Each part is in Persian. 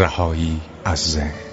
رهایی از ذهن.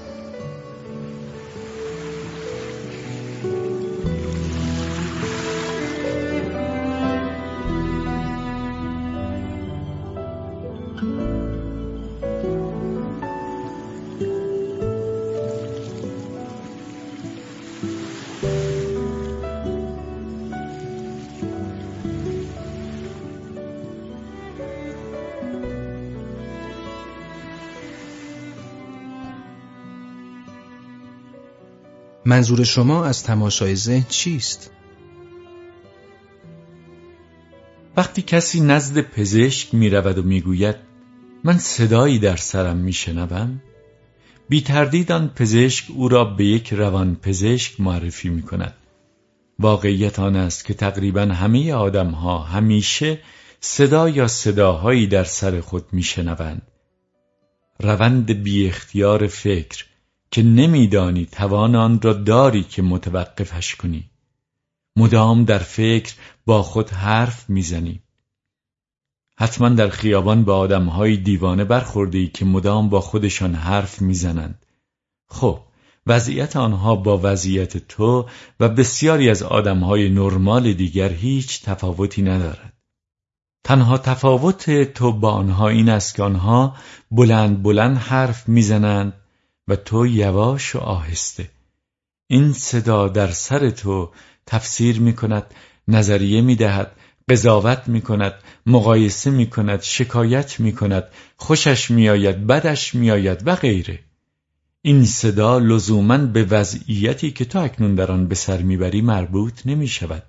منظور شما از تماشای ذهن چیست؟ وقتی کسی نزد پزشک می رود و می گوید من صدایی در سرم می شنوم بی تردید آن پزشک او را به یک روان پزشک معرفی می کند واقعیت آن است که تقریبا همه آدم ها همیشه صدا یا صداهایی در سر خود می شنوند روند بی اختیار فکر که نمیدانی توان آن را داری که متوقفش کنی. مدام در فکر با خود حرف می‌زنی. حتما در خیابان با آدمهای دیوانه برخورده ای که مدام با خودشان حرف می‌زنند. خب وضعیت آنها با وضعیت تو و بسیاری از آدمهای نرمال دیگر هیچ تفاوتی ندارد. تنها تفاوت تو با آنها این است که آنها بلند بلند حرف می‌زنند و تو یواش و آهسته. این صدا در سر تو تفسیر می کند نظریه می دهد قضاوت می کند مقایسه می کند شکایت می کند خوشش می آید بدش می آید و غیره. این صدا لزوما به وضعیتی که تو اکنون در آن به سر می‌بری مربوط نمی شود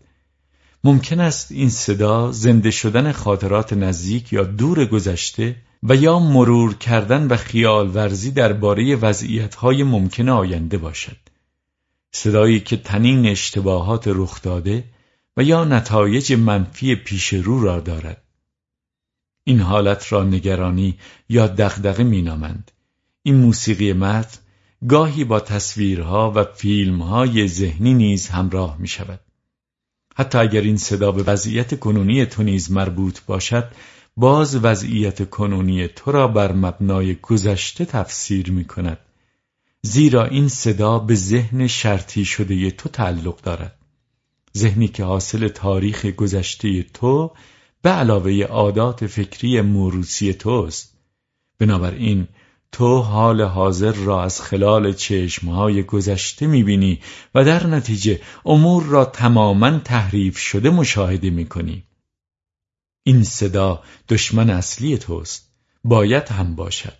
ممکن است این صدا زنده شدن خاطرات نزدیک یا دور گذشته و یا مرور کردن و خیال ورزی درباره وضعیت‌های ممکن آینده باشد. صدایی که تنین اشتباهات رخ داده و یا نتایج منفی پیش رو را دارد. این حالت را نگرانی یا دغدغه مینامند. این موسیقی متن گاهی با تصویرها و فیلمهای ذهنی نیز همراه می شود حتی اگر این صدا به وضعیت کنونی تو نیز مربوط باشد باز وضعیت کنونی تو را بر مبنای گذشته تفسیر می کند. زیرا این صدا به ذهن شرطی شده تو تعلق دارد. ذهنی که حاصل تاریخ گذشته تو به علاوه عادات فکری موروسی توست. بنابراین تو حال حاضر را از خلال چشمهای گذشته می‌بینی و در نتیجه امور را تماما تحریف شده مشاهده می‌کنی. این صدا دشمن اصلی توست. باید هم باشد.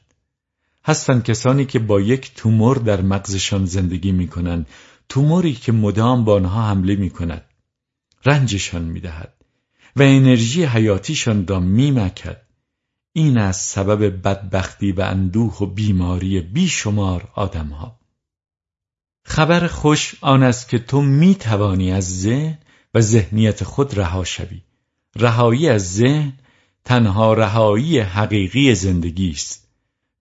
هستند کسانی که با یک تومور در مغزشان زندگی می‌کنند. توموری که مدام با آنها حمله می‌کند. رنجشان می‌دهد و انرژی حیاتیشان را میمکد این از سبب بدبختی و اندوه و بیماری بیشمار آدمها. خبر خوش آن است که تو می توانی از ذهن و ذهنیت خود رها شوی. رهایی از ذهن تنها رهایی حقیقی زندگی است.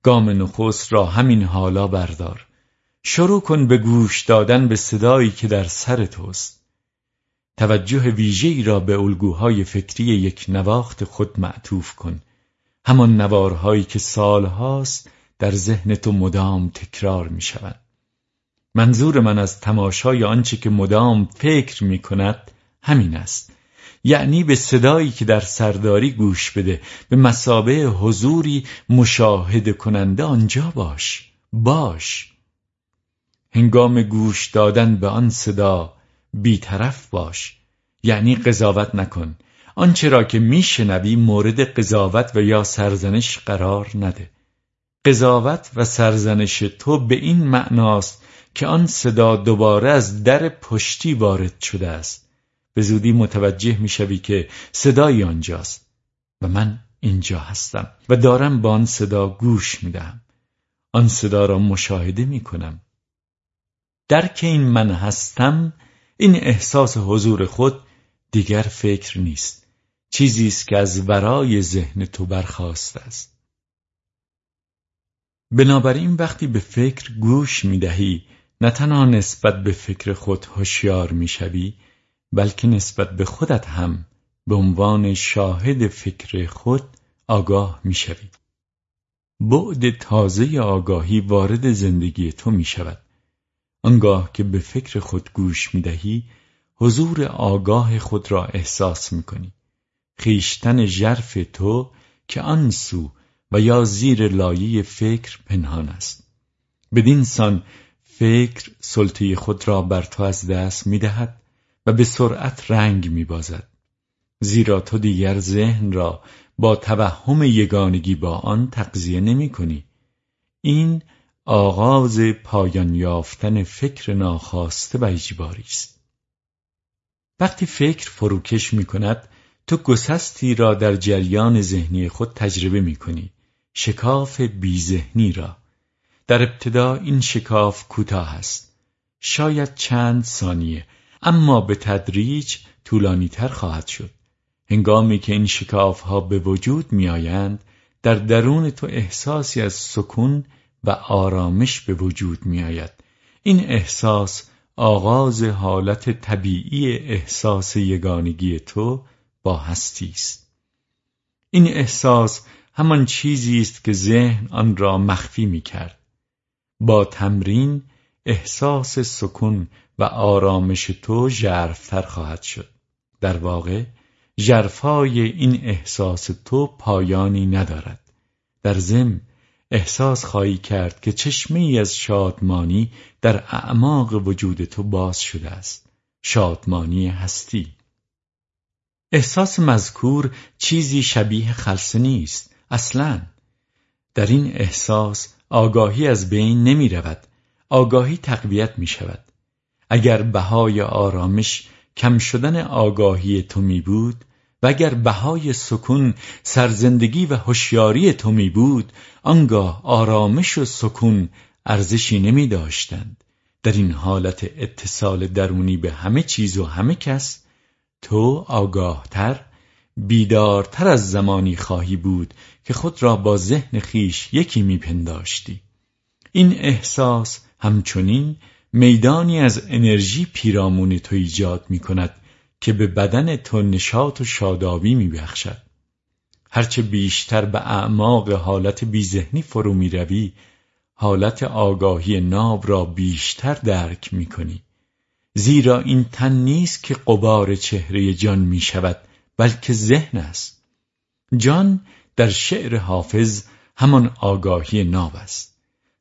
گام نخست را همین حالا بردار. شروع کن به گوش دادن به صدایی که در سر توست. توجه ویژه‌ای را به الگوهای فکری یک نواخت خود معطوف کن. همان نوارهایی که سالهاست در ذهن تو مدام تکرار می شود. منظور من از تماشای آنچه که مدام فکر می کند همین است. یعنی به صدایی که در سرداری گوش بده به مسابه حضوری مشاهده کننده آنجا باش. باش. هنگام گوش دادن به آن صدا بیطرف باش. یعنی قضاوت نکن. آنچه را که میشنوی مورد قضاوت و یا سرزنش قرار نده. قضاوت و سرزنش تو به این معناست که آن صدا دوباره از در پشتی وارد شده است. به زودی متوجه می‌شوی که صدایی آنجاست و من اینجا هستم و دارم با آن صدا گوش می‌دهم. آن صدا را مشاهده می‌کنم. درک این من هستم این احساس حضور خود دیگر فکر نیست. چیزی است که از ورای ذهن تو برخواست است. بنابراین وقتی به فکر گوش می‌دهی نه تنها نسبت به فکر خود هوشیار می‌شوی بلکه نسبت به خودت هم به عنوان شاهد فکر خود آگاه می‌شوی. بعد تازه آگاهی وارد زندگی تو می شود آنگاه که به فکر خود گوش می دهی حضور آگاه خود را احساس می کنی خیشتن ژرف تو که آن سو و یا زیر لایه فکر پنهان است بدین سان فکر سلطه خود را بر تو از دست می دهد و به سرعت رنگ می بازد. زیرا تو دیگر ذهن را با توهم یگانگی با آن تقضیه نمی کنی. این آغاز پایان یافتن فکر ناخواسته و اجباری است. وقتی فکر فروکش می کند تو گسستی را در جریان ذهنی خود تجربه می کنی. شکاف بیذهنی را. در ابتدا این شکاف کوتاه است. شاید چند ثانیه. اما به تدریج طولانی تر خواهد شد. هنگامی که این شکاف ها به وجود می آیند در درون تو احساسی از سکون و آرامش به وجود می آید این احساس آغاز حالت طبیعی احساس یگانگی تو با هستی است. این احساس همان چیزی است که ذهن آن را مخفی می کرد با تمرین احساس سکون و آرامش تو ژرفتر خواهد شد. در واقع ژرفای این احساس تو پایانی ندارد. در ضمن احساس خواهی کرد که چشمه ای از شادمانی در اعماق وجود تو باز شده است. شادمانی هستی. احساس مذکور چیزی شبیه خلصه نیست اصلا. در این احساس آگاهی از بین نمی رود آگاهی تقویت می شود. اگر بهای آرامش کم شدن آگاهی تو می بود و اگر بهای سکون سرزندگی و هوشیاری تو می بود آنگاه آرامش و سکون ارزشی نمی داشتند. در این حالت اتصال درونی به همه چیز و همه کس تو آگاهتر بیدارتر از زمانی خواهی بود که خود را با ذهن خیش یکی میپنداشتی این احساس همچنین میدانی از انرژی پیرامون تو ایجاد می کند که به بدن تو نشاط و شادابی می بخشد. هرچه بیشتر به اعماق حالت بیذهنی فرو می روی، حالت آگاهی ناب را بیشتر درک می کنی. زیرا این تن نیست که قبار چهره جان می شود بلکه ذهن است جان در شعر حافظ همان آگاهی ناب است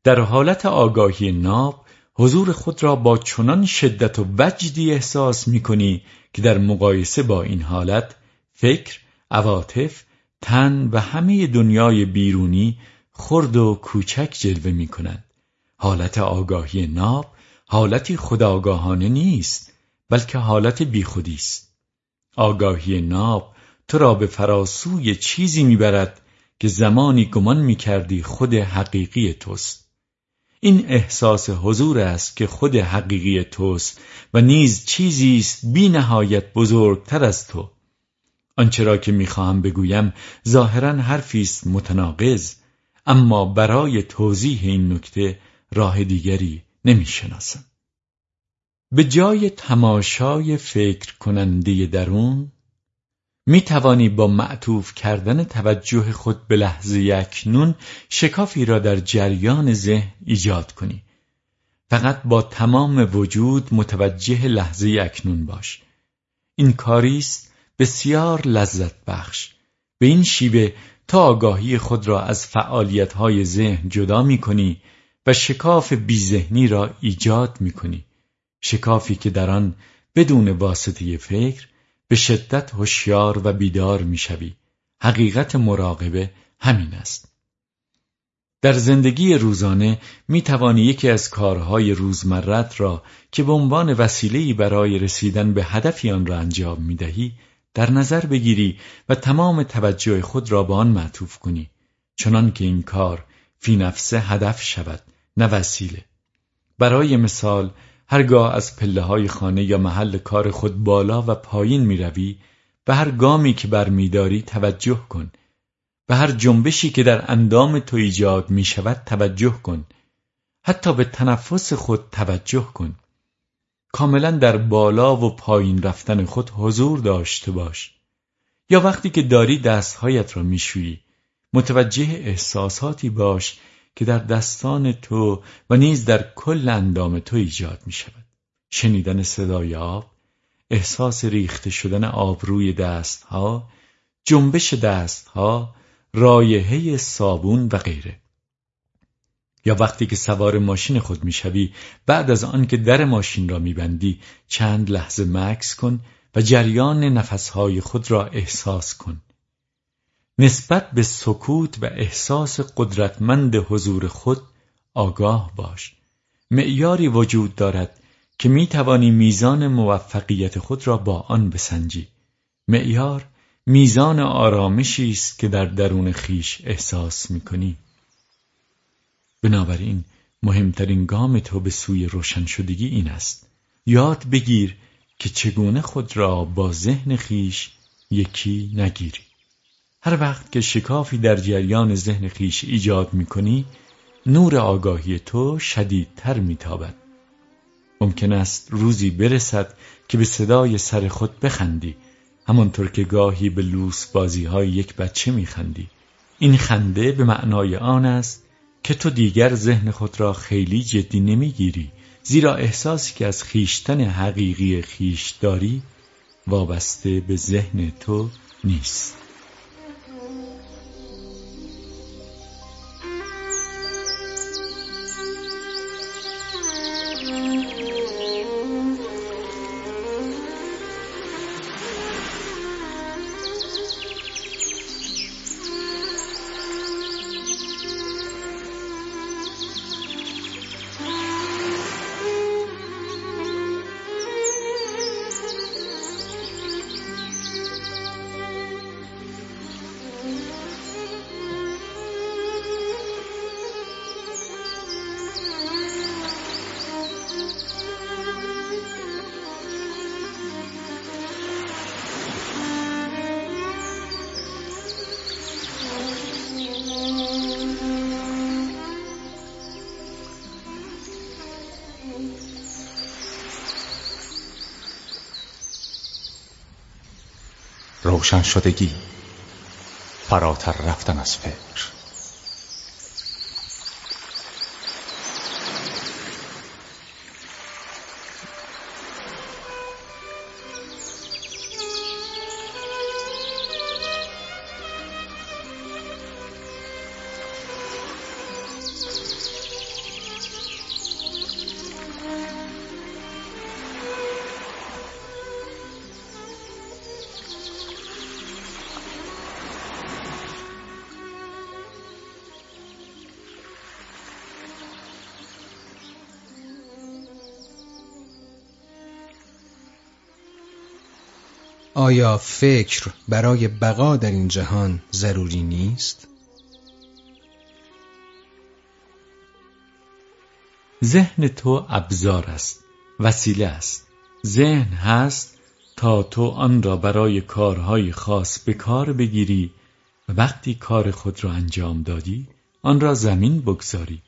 در حالت آگاهی ناب حضور خود را با چنان شدت و وجدی احساس می کنی که در مقایسه با این حالت فکر، عواطف، تن و همه دنیای بیرونی خرد و کوچک جلوه می کنند. حالت آگاهی ناب حالتی خداگاهانه نیست بلکه حالت بیخودی است. آگاهی ناب تو را به فراسوی چیزی می‌برد که زمانی گمان می‌کردی خود حقیقی توست این احساس حضور است که خود حقیقی توست و نیز چیزی است بی نهایت بزرگتر از تو آنچه را که می‌خواهم بگویم ظاهرا حرفی است متناقض اما برای توضیح این نکته راه دیگری نمی‌شناسم. به جای تماشای فکر کننده درون می توانی با معطوف کردن توجه خود به لحظه اکنون شکافی را در جریان ذهن ایجاد کنی. فقط با تمام وجود متوجه لحظه اکنون باش. این کاری است بسیار لذت بخش. به این شیوه تا آگاهی خود را از فعالیت های ذهن جدا می کنی و شکاف بیذهنی را ایجاد می کنی شکافی که در آن بدون واسطه فکر به شدت هوشیار و بیدار می‌شوی. حقیقت مراقبه همین است. در زندگی روزانه می توانی یکی از کارهای روزمرت را که به عنوان وسیله‌ای برای رسیدن به هدفی آن را انجام می دهی در نظر بگیری و تمام توجه خود را به آن معطوف کنی. چنان که این کار فی نفسه هدف شود. نه وسیله. برای مثال هرگاه از پله های خانه یا محل کار خود بالا و پایین می روی به هر گامی که برمیداری توجه کن. به هر جنبشی که در اندام تو ایجاد می شود توجه کن. حتی به تنفس خود توجه کن. کاملا در بالا و پایین رفتن خود حضور داشته باش. یا وقتی که داری دستهایت را میشویی متوجه احساساتی باش که در دستان تو و نیز در کل اندام تو ایجاد می شود شنیدن صدای آب احساس ریخته شدن آب روی دستها جنبش دستها رایحه صابون و غیره. یا وقتی که سوار ماشین خود می‌شوی بعد از آن که در ماشین را میبندی چند لحظه مکس کن و جریان نفسهای خود را احساس کن. نسبت به سکوت و احساس قدرتمند حضور خود آگاه باش. معیاری وجود دارد که می توانی میزان موفقیت خود را با آن بسنجی. معیار میزان آرامشی است که در درون خیش احساس می کنی بنابراین مهمترین گام تو به سوی روشن شدگی این است. یاد بگیر که چگونه خود را با ذهن خیش یکی نگیری. هر وقت که شکافی در جریان ذهن خیش ایجاد می کنی نور آگاهی تو شدیدتر میتابد. ممکن است روزی برسد که به صدای سر خود بخندی همانطور که گاهی به لوس بازی های یک بچه میخندی. این خنده به معنای آن است که تو دیگر ذهن خود را خیلی جدی نمی‌گیری زیرا احساسی که از خیشتن حقیقی خیش داری وابسته به ذهن تو نیست. روشن شدگی فراتر رفتن از فکر. آیا فکر برای بقا در این جهان ضروری نیست؟ ذهن تو ابزار است وسیله است ذهن هست تا تو آن را برای کارهای خاص به کار بگیری و وقتی کار خود را انجام دادی آن را زمین بگذاری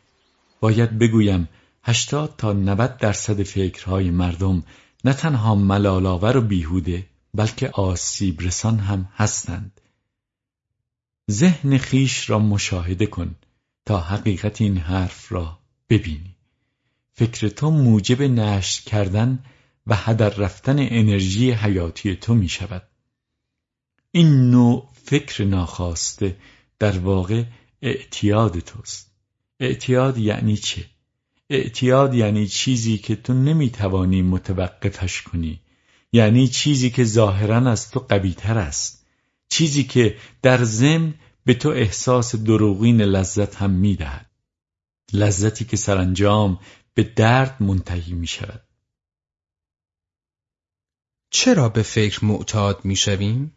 باید بگویم هشتاد تا 90 درصد فکرهای مردم نه تنها ملالاور و بیهوده بلکه آسیب رسان هم هستند. ذهن خیش را مشاهده کن تا حقیقت این حرف را ببینی. فکر تو موجب نشت کردن و هدر رفتن انرژی حیاتی تو می شود. این نوع فکر ناخواسته در واقع اعتیاد توست. اعتیاد یعنی چه؟ اعتیاد یعنی چیزی که تو نمی‌توانی متوقفش کنی. یعنی چیزی که ظاهرا از تو قویتر است. چیزی که در ضمن به تو احساس دروغین لذت هم می‌دهد. لذتی که سرانجام به درد منتهی می شود چرا به فکر معتاد می شویم؟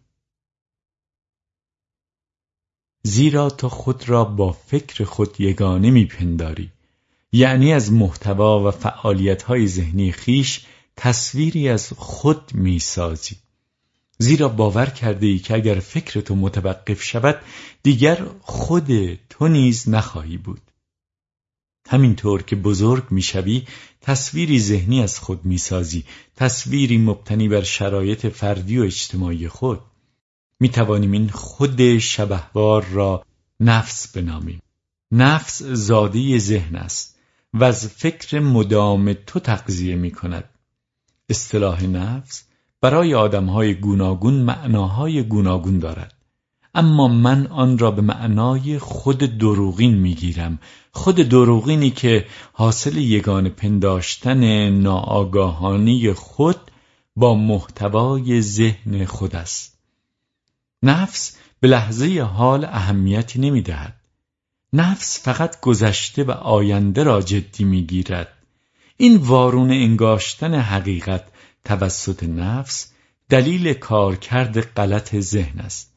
زیرا تو خود را با فکر خود یگانه میپنداری. یعنی از محتوا و فعالیت های ذهنی خیش تصویری از خود می‌سازی. زیرا باور کرده ای که اگر فکر تو متوقف شود دیگر خود تو نیز نخواهی بود. همینطور که بزرگ می‌شوی تصویری ذهنی از خود می‌سازی. تصویری مبتنی بر شرایط فردی و اجتماعی خود. می توانیم این خود شبهوار را نفس بنامیم. نفس زادی ذهن است و از فکر مدام تو تقضیه می کند اصطلاح نفس برای آدمهای گوناگون معناهای گوناگون دارد. اما من آن را به معنای خود دروغین می‌گیرم. خود دروغینی که حاصل یگان پنداشتن ناآگاهانی خود با محتوای ذهن خود است. نفس به لحظه حال اهمیتی نمی‌دهد. نفس فقط گذشته و آینده را جدی می‌گیرد. این وارون انگاشتن حقیقت توسط نفس دلیل کارکرد غلط ذهن است.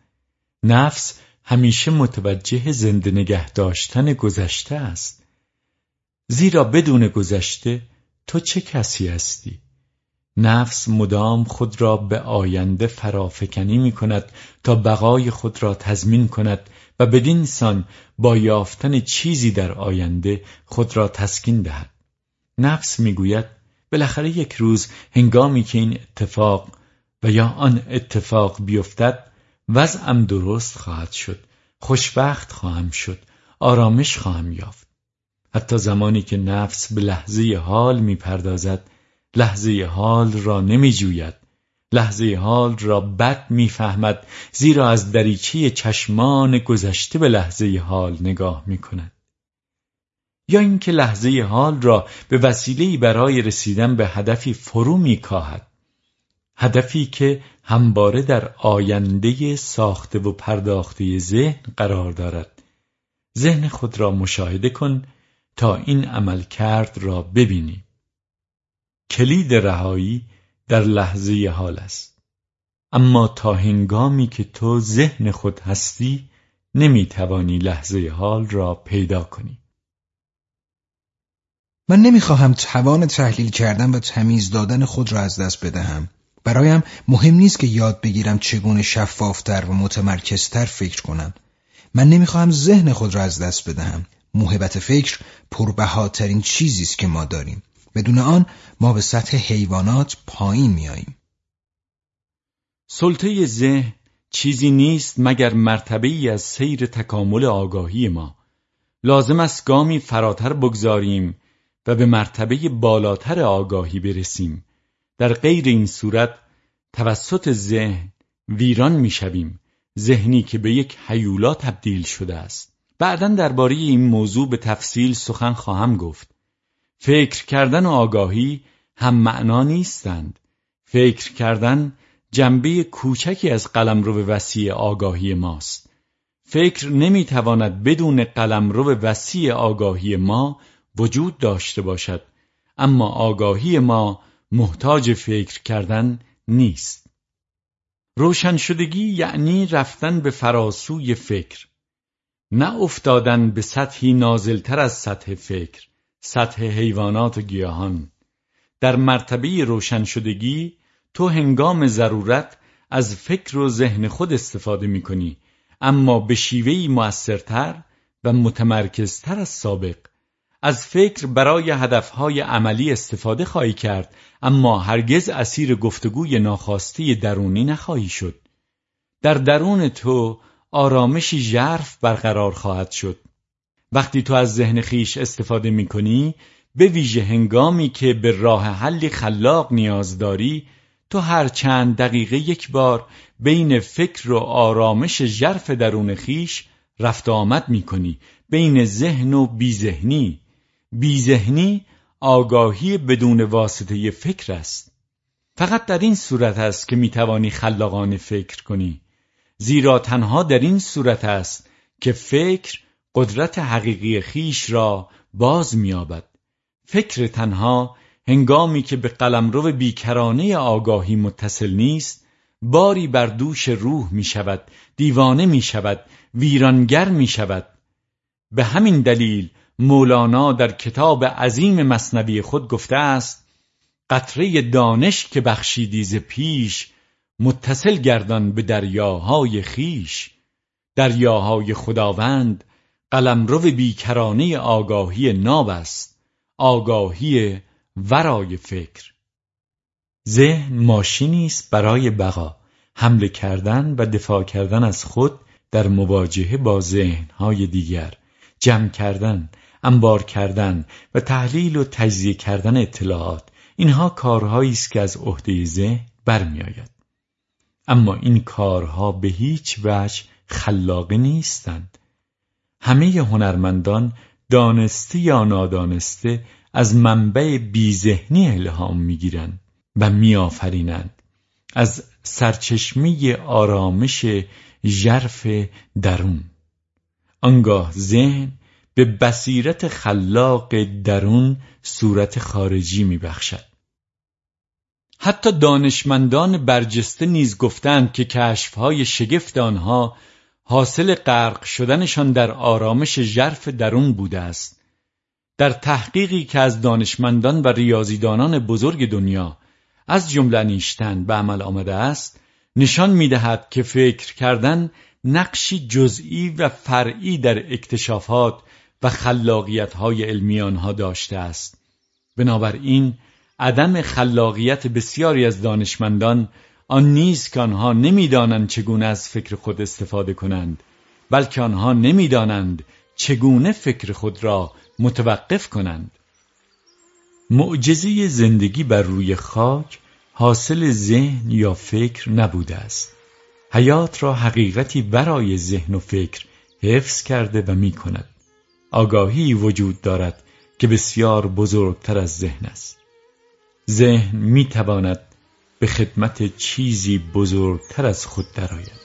نفس همیشه متوجه زنده نگه داشتن گذشته است. زیرا بدون گذشته تو چه کسی هستی؟ نفس مدام خود را به آینده فرافکنی می کند تا بقای خود را تضمین کند و بدین سان با یافتن چیزی در آینده خود را تسکین دهد. نفس می‌گوید بالاخره یک روز هنگامی که این اتفاق و یا آن اتفاق بیفتد وضعم درست خواهد شد خوشبخت خواهم شد آرامش خواهم یافت. حتی زمانی که نفس به لحظه حال می‌پردازد لحظه حال را نمیجوید لحظه حال را بد می‌فهمد زیرا از دریچه چشمان گذشته به لحظه حال نگاه می‌کند. یا اینکه لحظه حال را به وسیله‌ای برای رسیدن به هدفی فرو میکاهد. هدفی که همواره در آینده ساخته و پرداخته ذهن قرار دارد. ذهن خود را مشاهده کن تا این عمل کرد را ببینی. کلید رهایی در لحظه حال است. اما تا هنگامی که تو ذهن خود هستی نمی‌توانی لحظه حال را پیدا کنی. من نمی‌خواهم توان تحلیل کردن و تمیز دادن خود را از دست بدهم. برایم مهم نیست که یاد بگیرم چگونه شفافتر و متمرکزتر فکر کنم. من نمی‌خواهم ذهن خود را از دست بدهم. موهبت فکر پربهاترین چیزی است که ما داریم. بدون آن ما به سطح حیوانات پایین میاییم. سلطه ذهن چیزی نیست مگر مرتبه ای از سیر تکامل آگاهی ما. لازم است گامی فراتر بگذاریم و به مرتبه بالاتر آگاهی برسیم. در غیر این صورت توسط ذهن ویران می‌شویم. ذهنی که به یک حیولا تبدیل شده است. بعدا درباره این موضوع به تفصیل سخن خواهم گفت. فکر کردن و آگاهی هم معنا نیستند. فکر کردن جنبه کوچکی از قلمرو وسیع آگاهی ماست. فکر نمی‌تواند بدون قلمرو وسیع آگاهی ما وجود داشته باشد اما آگاهی ما محتاج فکر کردن نیست. روشن شدگی یعنی رفتن به فراسوی فکر نه افتادن به سطحی نازلتر از سطح فکر سطح حیوانات و گیاهان. در مرتبه روشن شدگی تو هنگام ضرورت از فکر و ذهن خود استفاده می کنی اما به شیوهی موثرتر و متمرکزتر از سابق. از فکر برای هدفهای عملی استفاده خواهی کرد اما هرگز اسیر گفتگوی ناخواسته درونی نخواهی شد. در درون تو آرامشی ژرف برقرار خواهد شد. وقتی تو از ذهن خیش استفاده می کنی به ویژه هنگامی که به راه حلی خلاق نیاز داری تو هر چند دقیقه یک بار بین فکر و آرامش ژرف درون خیش رفت آمد می کنی بین ذهن و بیذهنی. بیذهنی آگاهی بدون واسطه فکر است. فقط در این صورت است که می‌توانی خلاقانه فکر کنی. زیرا تنها در این صورت است که فکر قدرت حقیقی خیش را باز میابد فکر تنها هنگامی که به قلمرو بیکرانه آگاهی متصل نیست باری بر دوش روح می شود دیوانه می شود ویرانگر می شود به همین دلیل مولانا در کتاب عظیم مصنوی خود گفته است قطره دانش که بخشیدی ز پیش متصل گردان به دریاهای خیش. دریاهای خداوند قلمرو بیکرانه آگاهی ناب است آگاهی ورای فکر. ذهن ماشینی است برای بقا حمله کردن و دفاع کردن از خود در مواجهه با ذهنهای دیگر. جمع کردن، انبار کردن و تحلیل و تجزیه کردن اطلاعات اینها کارهایی است که از عهده ذهن برمیآید. اما این کارها به هیچ وجه خلاقه نیستند. همه هنرمندان دانسته یا نادانسته از منبع بیذهنی الهام می‌گیرند و میآفرینند. از سرچشمه آرامش ژرف درون. آنگاه ذهن به بصیرت خلاق درون صورت خارجی میبخشد. حتی دانشمندان برجسته نیز گفتند که کشفهای شگفت آنها حاصل غرق شدنشان در آرامش ژرف درون بوده است. در تحقیقی که از دانشمندان و ریاضیدانان بزرگ دنیا از جمله نیشتن به عمل آمده است نشان می‌دهد که فکر کردن نقشی جزئی و فرعی در اکتشافات و خلاقیت های علمی آنها داشته است. بنابراین عدم خلاقیت بسیاری از دانشمندان آن نیست که آنها نمی‌دانند چگونه از فکر خود استفاده کنند بلکه آنها نمی‌دانند چگونه فکر خود را متوقف کنند. معجزه زندگی بر روی خاک حاصل ذهن یا فکر نبوده است. حیات را حقیقتی برای ذهن و فکر حفظ کرده و می کند آگاهی وجود دارد که بسیار بزرگتر از ذهن است. ذهن می تواند به خدمت چیزی بزرگتر از خود درآید.